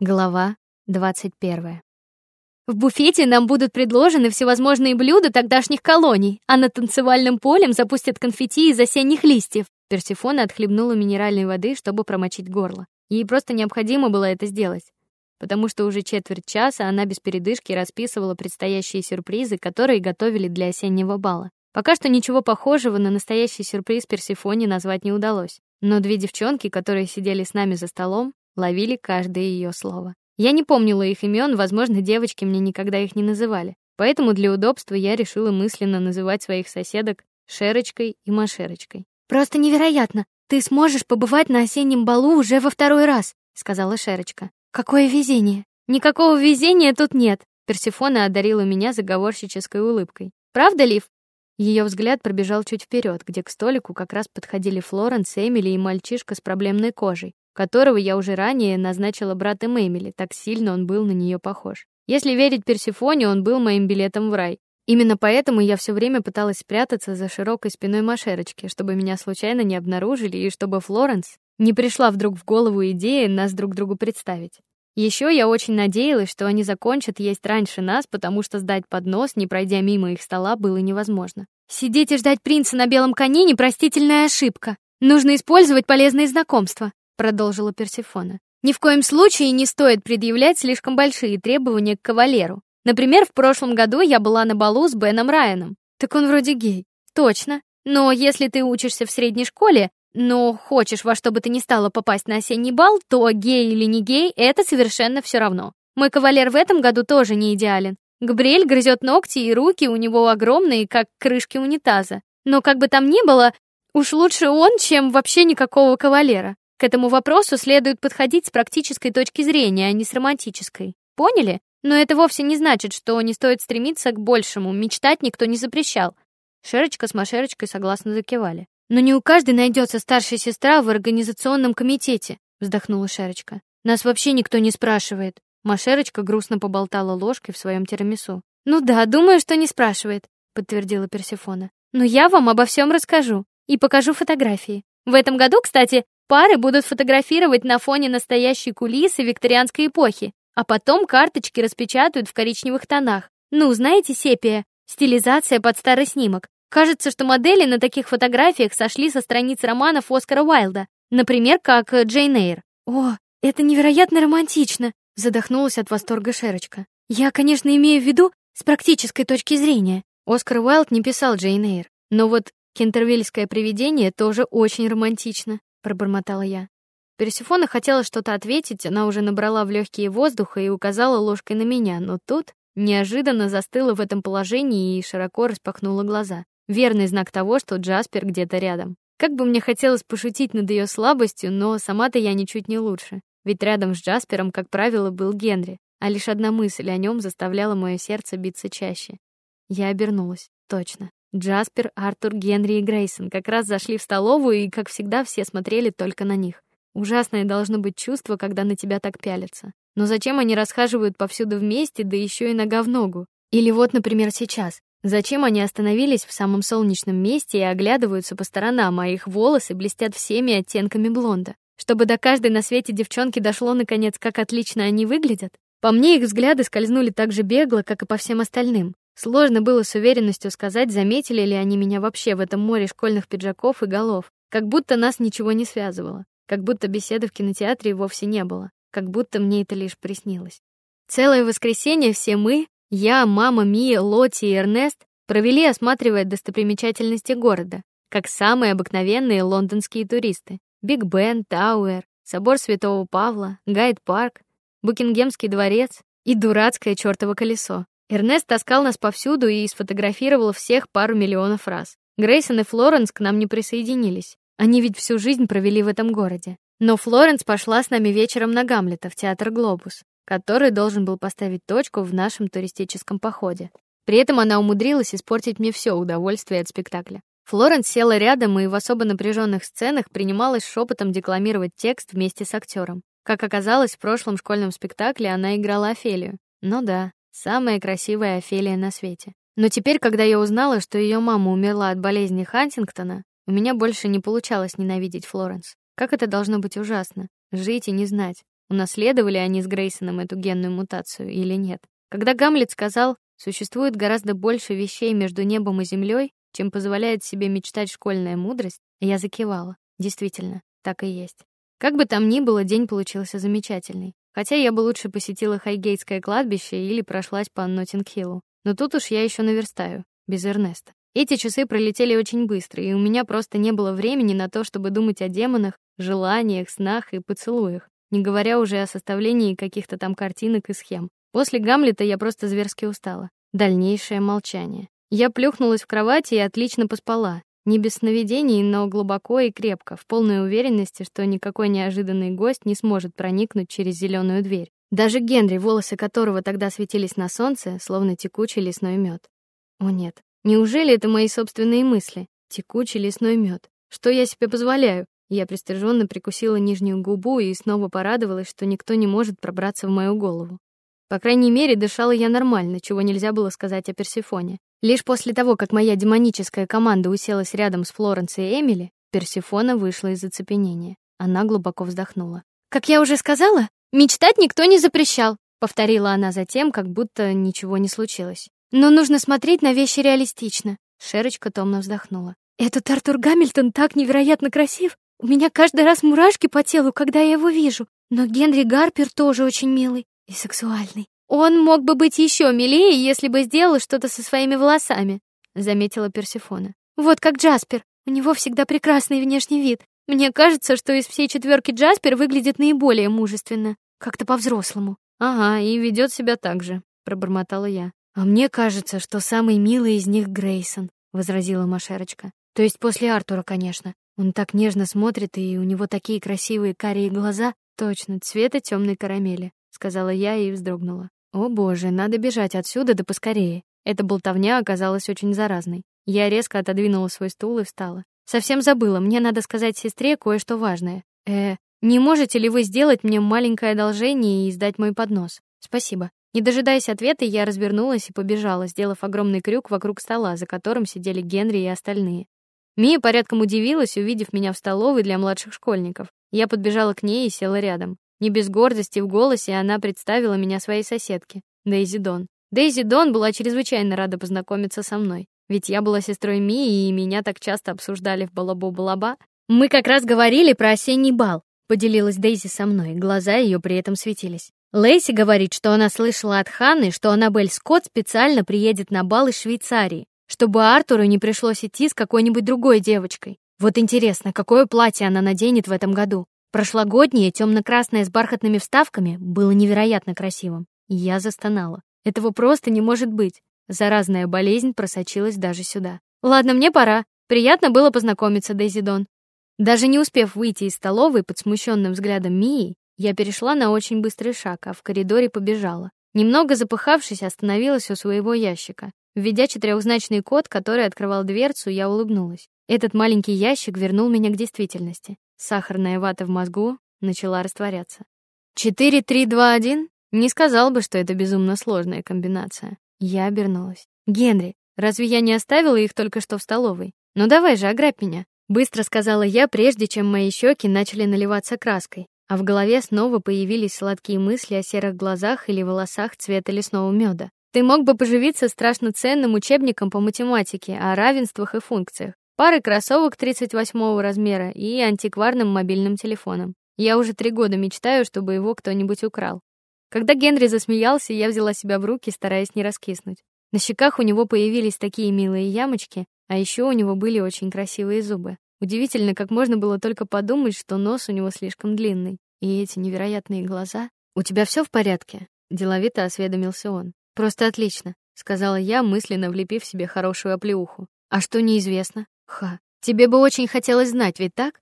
Глава 21. В буфете нам будут предложены всевозможные блюда тогдашних колоний, а на танцевальном поле запустят конфетти из осенних листьев. Персефона отхлебнула минеральной воды, чтобы промочить горло. Ей просто необходимо было это сделать, потому что уже четверть часа она без передышки расписывала предстоящие сюрпризы, которые готовили для осеннего бала. Пока что ничего похожего на настоящий сюрприз Персефоне назвать не удалось, но две девчонки, которые сидели с нами за столом, ловили каждое ее слово. Я не помнила их имен, возможно, девочки мне никогда их не называли. Поэтому для удобства я решила мысленно называть своих соседок Шерочкой и Машерочкой. Просто невероятно. Ты сможешь побывать на осеннем балу уже во второй раз, сказала Шерочка. Какое везение. Никакого везения тут нет. Персефона одарила меня заговорщической улыбкой. Правда, Лив? Ее взгляд пробежал чуть вперед, где к столику как раз подходили Флоренс, Эмили и мальчишка с проблемной кожей которого я уже ранее назначила братом Эмили, так сильно он был на нее похож. Если верить Персефоне, он был моим билетом в рай. Именно поэтому я все время пыталась спрятаться за широкой спиной Машерочки, чтобы меня случайно не обнаружили и чтобы Флоренс не пришла вдруг в голову идея нас друг другу представить. Еще я очень надеялась, что они закончат есть раньше нас, потому что сдать поднос, не пройдя мимо их стола, было невозможно. Сидеть и ждать принца на белом коне непростительная ошибка. Нужно использовать полезные знакомства продолжила Персефона. Ни в коем случае не стоит предъявлять слишком большие требования к кавалеру. Например, в прошлом году я была на балу с Беном Райаном. Так он вроде гей. Точно. Но если ты учишься в средней школе, но хочешь во что бы то ни стало попасть на осенний бал, то гей или не гей это совершенно все равно. Мой кавалер в этом году тоже не идеален. Габриэль грызет ногти, и руки у него огромные, как крышки унитаза. Но как бы там ни было, уж лучше он, чем вообще никакого кавалера. К этому вопросу следует подходить с практической точки зрения, а не с романтической. Поняли? Но это вовсе не значит, что не стоит стремиться к большему, мечтать никто не запрещал. Шерочка с Машерочкой согласно закивали. Но не у каждой найдется старшая сестра в организационном комитете, вздохнула Шерочка. Нас вообще никто не спрашивает. Машерочка грустно поболтала ложкой в своем тирамису. Ну да, думаю, что не спрашивает, подтвердила Персефона. Но я вам обо всем расскажу и покажу фотографии. В этом году, кстати, Пары будут фотографировать на фоне настоящей кулисы викторианской эпохи, а потом карточки распечатают в коричневых тонах. Ну, знаете, сепия, стилизация под старый снимок. Кажется, что модели на таких фотографиях сошли со страниц романов Оскара Уайльда, например, как Джейн Эйр. О, это невероятно романтично, задохнулась от восторга Шерочка. Я, конечно, имею в виду с практической точки зрения. Оскар Уайльд не писал Джейн Эйр, но вот Кентервильское привидение тоже очень романтично пробормотала я. Персефона хотела что-то ответить, она уже набрала в легкие воздуха и указала ложкой на меня, но тут неожиданно застыла в этом положении и широко распахнула глаза. Верный знак того, что Джаспер где-то рядом. Как бы мне хотелось пошутить над ее слабостью, но сама-то я ничуть не лучше. Ведь рядом с Джаспером, как правило, был Генри, а лишь одна мысль о нем заставляла мое сердце биться чаще. Я обернулась. Точно. Джаспер, Артур, Генри и Грейсон как раз зашли в столовую, и, как всегда, все смотрели только на них. Ужасное должно быть чувство, когда на тебя так пялятся. Но зачем они расхаживают повсюду вместе, да еще и нога в ногу? Или вот, например, сейчас. Зачем они остановились в самом солнечном месте и оглядываются по сторонам, а их волосы блестят всеми оттенками блонда? Чтобы до каждой на свете девчонки дошло наконец, как отлично они выглядят? По мне их взгляды скользнули так же бегло, как и по всем остальным. Сложно было с уверенностью сказать, заметили ли они меня вообще в этом море школьных пиджаков и голов, как будто нас ничего не связывало, как будто беседы в кинотеатре вовсе не было, как будто мне это лишь приснилось. Целое воскресенье все мы, я, мама, Мия, Лотти и Эрнест, провели осматривая достопримечательности города, как самые обыкновенные лондонские туристы: Биг Бен, Тауэр, собор Святого Павла, Гайд-парк, Букингемский дворец и дурацкое чёртово колесо. Эрнест таскал нас повсюду и сфотографировал всех пару миллионов раз. Грейсон и Флоренс к нам не присоединились. Они ведь всю жизнь провели в этом городе. Но Флоренс пошла с нами вечером на Гамлета в театр Глобус, который должен был поставить точку в нашем туристическом походе. При этом она умудрилась испортить мне все удовольствие от спектакля. Флоренс села рядом и в особо напряженных сценах принималась шепотом декламировать текст вместе с актером. Как оказалось, в прошлом школьном спектакле она играла Офелию. Ну да, Самая красивая Офелия на свете. Но теперь, когда я узнала, что ее мама умерла от болезни Хантингтона, у меня больше не получалось ненавидеть Флоренс. Как это должно быть ужасно жить и не знать, унаследовали они с Грейсоном эту генную мутацию или нет. Когда Гамлет сказал, существует гораздо больше вещей между небом и землей, чем позволяет себе мечтать школьная мудрость, я закивала. Действительно, так и есть. Как бы там ни было, день получился замечательный. Хотя я бы лучше посетила Хайгейтское кладбище или прошлась по Ноттинг-Хиллу. Но тут уж я еще наверстаю, без Эрнеста. Эти часы пролетели очень быстро, и у меня просто не было времени на то, чтобы думать о демонах, желаниях, снах и поцелуях, не говоря уже о составлении каких-то там картинок и схем. После Гамлета я просто зверски устала. Дальнейшее молчание. Я плюхнулась в кровати и отлично поспала. Не без сновидений, но глубоко и крепко, в полной уверенности, что никакой неожиданный гость не сможет проникнуть через зеленую дверь. Даже Генри, волосы которого тогда светились на солнце, словно текучий лесной мед. О нет, неужели это мои собственные мысли? Текучий лесной мед. Что я себе позволяю? Я пристыженно прикусила нижнюю губу и снова порадовалась, что никто не может пробраться в мою голову. По крайней мере, дышала я нормально, чего нельзя было сказать о Персефоне. Лишь после того, как моя демоническая команда уселась рядом с Флоренс и Эмили, Персефона вышла из оцепенения. Она глубоко вздохнула. Как я уже сказала, мечтать никто не запрещал, повторила она затем, как будто ничего не случилось. Но нужно смотреть на вещи реалистично. Шерочка томно вздохнула. Этот Артур Гамильтон так невероятно красив. У меня каждый раз мурашки по телу, когда я его вижу. Но Генри Гарпер тоже очень милый и сексуальный. Он мог бы быть еще милее, если бы сделал что-то со своими волосами, заметила Персефона. Вот как Джаспер. У него всегда прекрасный внешний вид. Мне кажется, что из всей четверки Джаспер выглядит наиболее мужественно, как-то по-взрослому. Ага, и ведет себя так же, пробормотала я. А мне кажется, что самый милый из них Грейсон, возразила Машерочка. То есть после Артура, конечно. Он так нежно смотрит, и у него такие красивые карие глаза, точно цвета темной карамели сказала я и вздрогнула. О боже, надо бежать отсюда да поскорее. Эта болтовня оказалась очень заразной. Я резко отодвинула свой стул и встала. Совсем забыла, мне надо сказать сестре кое-что важное. Э, не можете ли вы сделать мне маленькое одолжение и сдать мой поднос? Спасибо. Не дожидаясь ответа, я развернулась и побежала, сделав огромный крюк вокруг стола, за которым сидели Генри и остальные. Мия порядком удивилась, увидев меня в столовой для младших школьников. Я подбежала к ней и села рядом. Не без гордости в голосе она представила меня своей соседке, Дейзи Дон. Дейзи Дон была чрезвычайно рада познакомиться со мной, ведь я была сестрой Мии, и меня так часто обсуждали в Балабо-Балаба. Мы как раз говорили про осенний бал, поделилась Дейзи со мной, глаза ее при этом светились. Лейси говорит, что она слышала от Ханны, что Аннабель Скотт специально приедет на бал из Швейцарии, чтобы Артуру не пришлось идти с какой-нибудь другой девочкой. Вот интересно, какое платье она наденет в этом году? Прошлогоднее темно-красное с бархатными вставками было невероятно красивым. Я застонала. Этого просто не может быть. Заразная болезнь просочилась даже сюда. Ладно, мне пора. Приятно было познакомиться, Дейзидон. Даже не успев выйти из столовой под смущенным взглядом Мии, я перешла на очень быстрый шаг, а в коридоре побежала. Немного запыхавшись, остановилась у своего ящика. Введя четырехзначный код, который открывал дверцу, я улыбнулась. Этот маленький ящик вернул меня к действительности. Сахарная вата в мозгу начала растворяться. Четыре, три, два, один. Не сказал бы, что это безумно сложная комбинация. Я обернулась. Генри, разве я не оставила их только что в столовой? Ну давай же, ограбь меня, быстро сказала я, прежде чем мои щеки начали наливаться краской, а в голове снова появились сладкие мысли о серых глазах или волосах цвета лесного меда. Ты мог бы поживиться страшно ценным учебником по математике о равенствах и функциях парой кроссовок 38 размера и антикварным мобильным телефоном. Я уже три года мечтаю, чтобы его кто-нибудь украл. Когда Генри засмеялся, я взяла себя в руки, стараясь не раскиснуть. На щеках у него появились такие милые ямочки, а еще у него были очень красивые зубы. Удивительно, как можно было только подумать, что нос у него слишком длинный, и эти невероятные глаза. У тебя все в порядке? деловито осведомился он. Просто отлично, сказала я, мысленно влепив себе хорошую оплеуху. А что неизвестно? Ха, тебе бы очень хотелось знать, ведь так?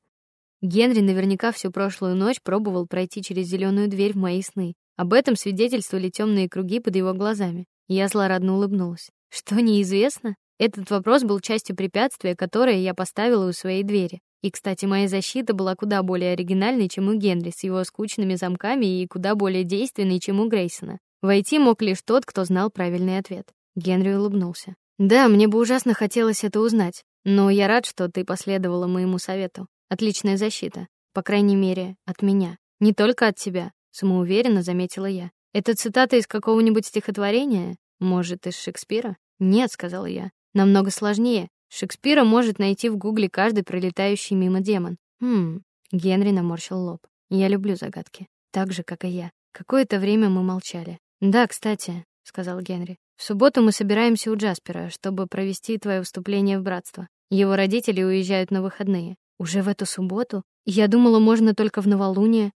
Генри наверняка всю прошлую ночь пробовал пройти через зеленую дверь в мои сны. Об этом свидетельствовали темные круги под его глазами. Я злорадно улыбнулась. Что неизвестно? Этот вопрос был частью препятствия, которое я поставила у своей двери. И, кстати, моя защита была куда более оригинальной, чем у Генри с его скучными замками и куда более действенной, чем у Грейсона. Войти мог лишь тот, кто знал правильный ответ. Генри улыбнулся. Да, мне бы ужасно хотелось это узнать. Но я рад, что ты последовала моему совету. Отличная защита, по крайней мере, от меня. Не только от тебя. самоуверенно заметила я. Это цитата из какого-нибудь стихотворения? Может, из Шекспира? Нет, сказала я. Намного сложнее. Шекспира может найти в Гугле каждый пролетающий мимо демон. Хм. Генри наморщил лоб. Я люблю загадки, так же как и я. Какое-то время мы молчали. Да, кстати, сказал Генри. В субботу мы собираемся у Джаспера, чтобы провести твое вступление в братство. Его родители уезжают на выходные. Уже в эту субботу? Я думала, можно только в новолуние.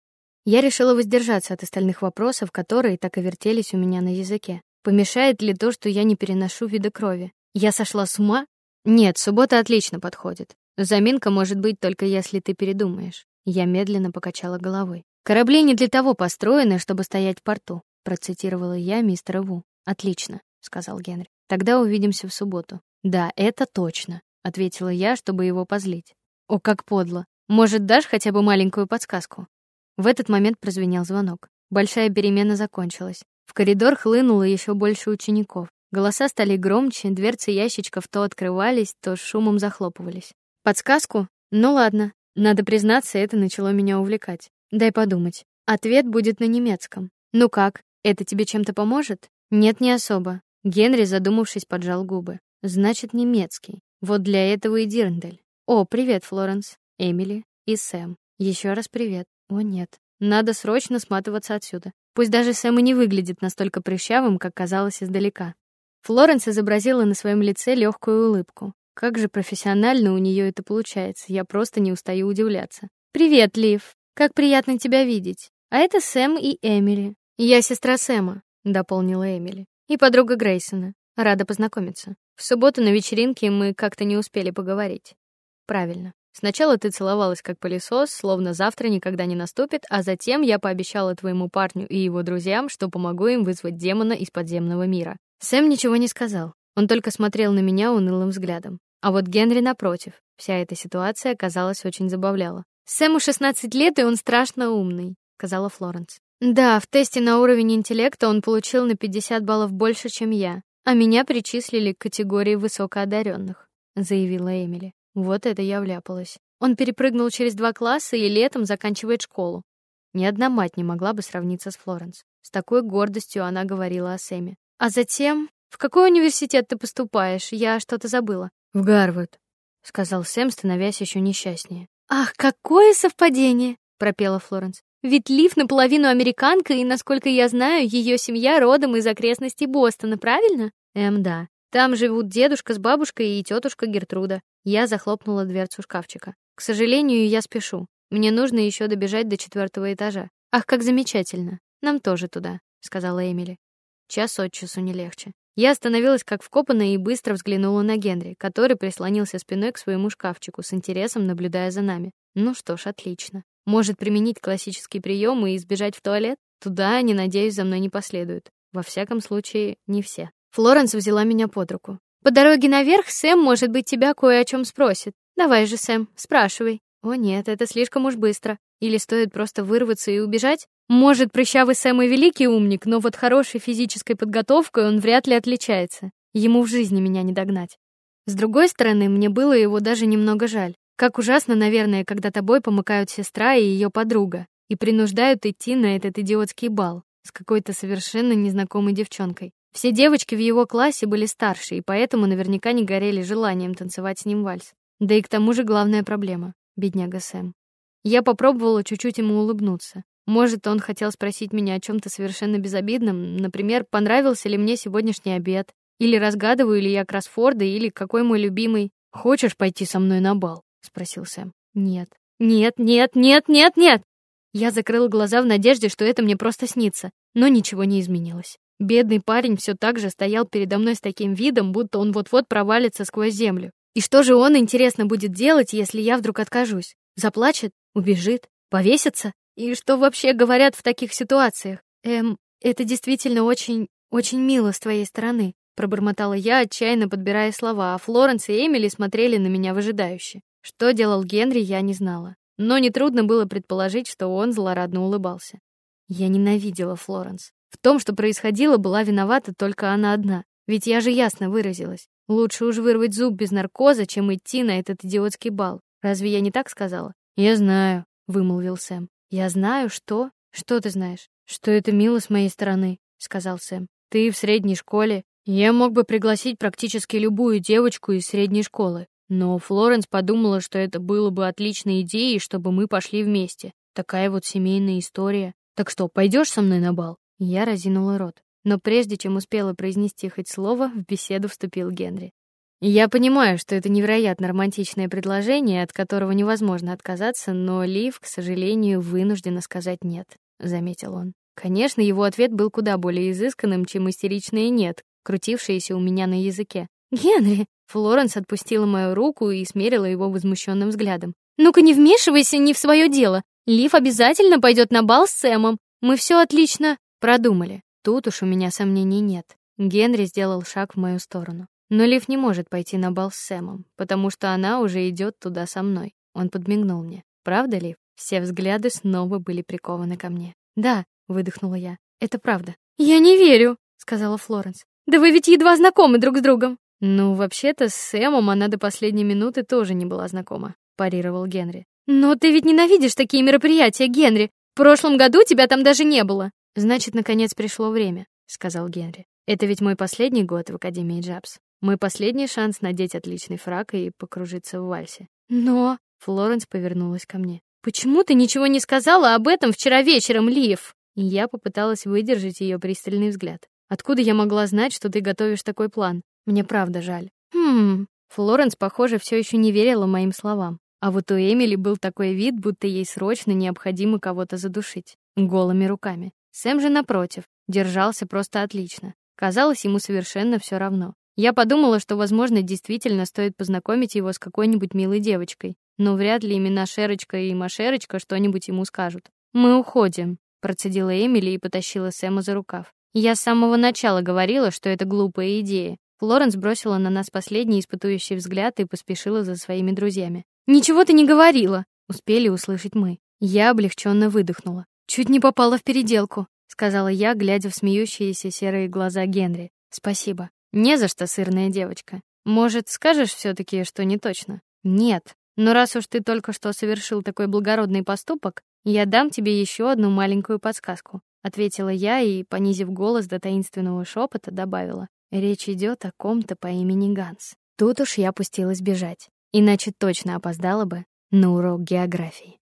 Я решила воздержаться от остальных вопросов, которые так и вертелись у меня на языке. Помешает ли то, что я не переношу вида крови? Я сошла с ума? Нет, суббота отлично подходит. Заминка может быть только если ты передумаешь. Я медленно покачала головой. Корабли не для того построены, чтобы стоять в порту, процитировала я мистера Ву. Отлично, сказал Генри. Тогда увидимся в субботу. Да, это точно, ответила я, чтобы его позлить. О, как подло. Может, дашь хотя бы маленькую подсказку? В этот момент прозвенел звонок. Большая перемена закончилась. В коридор хлынуло еще больше учеников. Голоса стали громче, дверцы ящичков то открывались, то шумом захлопывались. Подсказку? Ну ладно. Надо признаться, это начало меня увлекать. Дай подумать. Ответ будет на немецком. Ну как? Это тебе чем-то поможет? Нет, не особо. Генри, задумавшись, поджал губы. Значит, немецкий. Вот для этого и Дирндель. О, привет, Флоренс, Эмили и Сэм. Еще раз привет. О нет, надо срочно сматываться отсюда. Пусть даже Сэм и не выглядит настолько прыщавым, как казалось издалека. Флоренс изобразила на своем лице легкую улыбку. Как же профессионально у нее это получается. Я просто не устаю удивляться. Привет, Лив. Как приятно тебя видеть. А это Сэм и Эмили. Я сестра Сэма, дополнила Эмили. И подруга Грейсона. Рада познакомиться. В субботу на вечеринке мы как-то не успели поговорить. Правильно. Сначала ты целовалась как пылесос, словно завтра никогда не наступит, а затем я пообещала твоему парню и его друзьям, что помогу им вызвать демона из подземного мира. Сэм ничего не сказал. Он только смотрел на меня унылым взглядом. А вот Генри напротив. Вся эта ситуация, казалось, очень забавляла. Сэму 16 лет, и он страшно умный, сказала Флоренс. Да, в тесте на уровень интеллекта он получил на 50 баллов больше, чем я, а меня причислили к категории высокоодаренных, заявила Эмили. Вот это я вляпалась. Он перепрыгнул через два класса и летом заканчивает школу. Ни одна мать не могла бы сравниться с Флоренс. С такой гордостью она говорила о Сэме. А затем, в какой университет ты поступаешь? Я что-то забыла. В Гарвард, сказал Сэм, становясь еще несчастнее. Ах, какое совпадение, пропела Флоренс. Ведь Лив наполовину американка, и, насколько я знаю, ее семья родом из окрестностей Бостона, правильно? Эм, да. Там живут дедушка с бабушкой и тетушка Гертруда. Я захлопнула дверцу шкафчика. К сожалению, я спешу. Мне нужно еще добежать до четвертого этажа. Ах, как замечательно. Нам тоже туда, сказала Эмили. Час от часу не легче. Я остановилась как вкопанная и быстро взглянула на Генри, который прислонился спиной к своему шкафчику, с интересом наблюдая за нами. Ну что ж, отлично. Может применить классические приемы и избежать в туалет? Туда, они, надеюсь, за мной не последуют. Во всяком случае, не все. Флоренс взяла меня под руку. По дороге наверх Сэм, может быть, тебя кое о чем спросит. Давай же, Сэм, спрашивай. О нет, это слишком уж быстро. Или стоит просто вырваться и убежать? Может, прыщавый Сэм и великий умник, но вот хорошей физической подготовкой он вряд ли отличается. Ему в жизни меня не догнать. С другой стороны, мне было его даже немного жаль. Как ужасно, наверное, когда тобой помыкают сестра и ее подруга и принуждают идти на этот идиотский бал с какой-то совершенно незнакомой девчонкой. Все девочки в его классе были старше, и поэтому наверняка не горели желанием танцевать с ним вальс. Да и к тому же главная проблема бедняга Сэм. Я попробовала чуть-чуть ему улыбнуться. Может, он хотел спросить меня о чем то совершенно безобидном, например, понравился ли мне сегодняшний обед, или разгадываю ли я кроссфорды, или какой мой любимый. Хочешь пойти со мной на бал? Спросил Сэм. Нет. Нет, нет, нет, нет, нет. Я закрыл глаза в надежде, что это мне просто снится, но ничего не изменилось. Бедный парень все так же стоял передо мной с таким видом, будто он вот-вот провалится сквозь землю. И что же он интересно будет делать, если я вдруг откажусь? Заплачет, убежит, повесится? И что вообще говорят в таких ситуациях? Эм, это действительно очень, очень мило с твоей стороны, пробормотала я, отчаянно подбирая слова, а Флоренс и Эмили смотрели на меня выжидающе. Что делал Генри, я не знала, но не трудно было предположить, что он злорадно улыбался. Я ненавидела Флоренс. В том, что происходило, была виновата только она одна. Ведь я же ясно выразилась. Лучше уж вырвать зуб без наркоза, чем идти на этот идиотский бал. Разве я не так сказала? Я знаю, вымолвил Сэм. Я знаю, что? Что ты знаешь? Что это мило с моей стороны, сказал Сэм. Ты в средней школе. Я мог бы пригласить практически любую девочку из средней школы, но Флоренс подумала, что это было бы отличной идеей, чтобы мы пошли вместе. Такая вот семейная история. Так что, пойдешь со мной на бал? Я разинула рот, но прежде чем успела произнести хоть слово, в беседу вступил Генри. Я понимаю, что это невероятно романтичное предложение, от которого невозможно отказаться, но Лив, к сожалению, вынуждена сказать нет, заметил он. Конечно, его ответ был куда более изысканным, чем истеричное нет, крутившееся у меня на языке. Генри, Флоренс отпустила мою руку и смерила его возмущенным взглядом. Ну-ка не вмешивайся не в свое дело. Лив обязательно пойдет на бал с Сэмом. Мы все отлично продумали. Тут уж у меня сомнений нет. Генри сделал шаг в мою сторону. Но Лив не может пойти на бал с Сэмом, потому что она уже идет туда со мной. Он подмигнул мне. Правда, Лив? Все взгляды снова были прикованы ко мне. Да, выдохнула я. Это правда. Я не верю, сказала Флоренс. Да вы ведь едва знакомы друг с другом. Ну, вообще-то с Сэмом она до последней минуты тоже не была знакома, парировал Генри. Но ты ведь ненавидишь такие мероприятия, Генри. В прошлом году тебя там даже не было. Значит, наконец пришло время, сказал Генри. Это ведь мой последний год в Академии Джабс. Мой последний шанс надеть отличный фрак и покружиться в вальсе. Но Флоренс повернулась ко мне. Почему ты ничего не сказала об этом вчера вечером, Лив? Я попыталась выдержать ее пристальный взгляд. Откуда я могла знать, что ты готовишь такой план? Мне правда жаль. Хм. Флоренс, похоже, все еще не верила моим словам. А вот у Эмили был такой вид, будто ей срочно необходимо кого-то задушить голыми руками. Сэм же напротив, держался просто отлично. Казалось, ему совершенно все равно. Я подумала, что, возможно, действительно стоит познакомить его с какой-нибудь милой девочкой, но вряд ли имена Шерочка и Машерочка что-нибудь ему скажут. Мы уходим, процедила Эмили и потащила Сэма за рукав. Я с самого начала говорила, что это глупая идея. Флоренс бросила на нас последний испытующий взгляд и поспешила за своими друзьями. Ничего ты не говорила, успели услышать мы. Я облегченно выдохнула. Чуть не попала в переделку, сказала я, глядя в смеющиеся серые глаза Генри. Спасибо. Не за что, сырная девочка. Может, скажешь все таки что не точно? Нет. Но раз уж ты только что совершил такой благородный поступок, я дам тебе еще одну маленькую подсказку, ответила я и, понизив голос до таинственного шепота, добавила: речь идет о ком-то по имени Ганс. Тут уж я пустилась бежать, иначе точно опоздала бы на урок географии.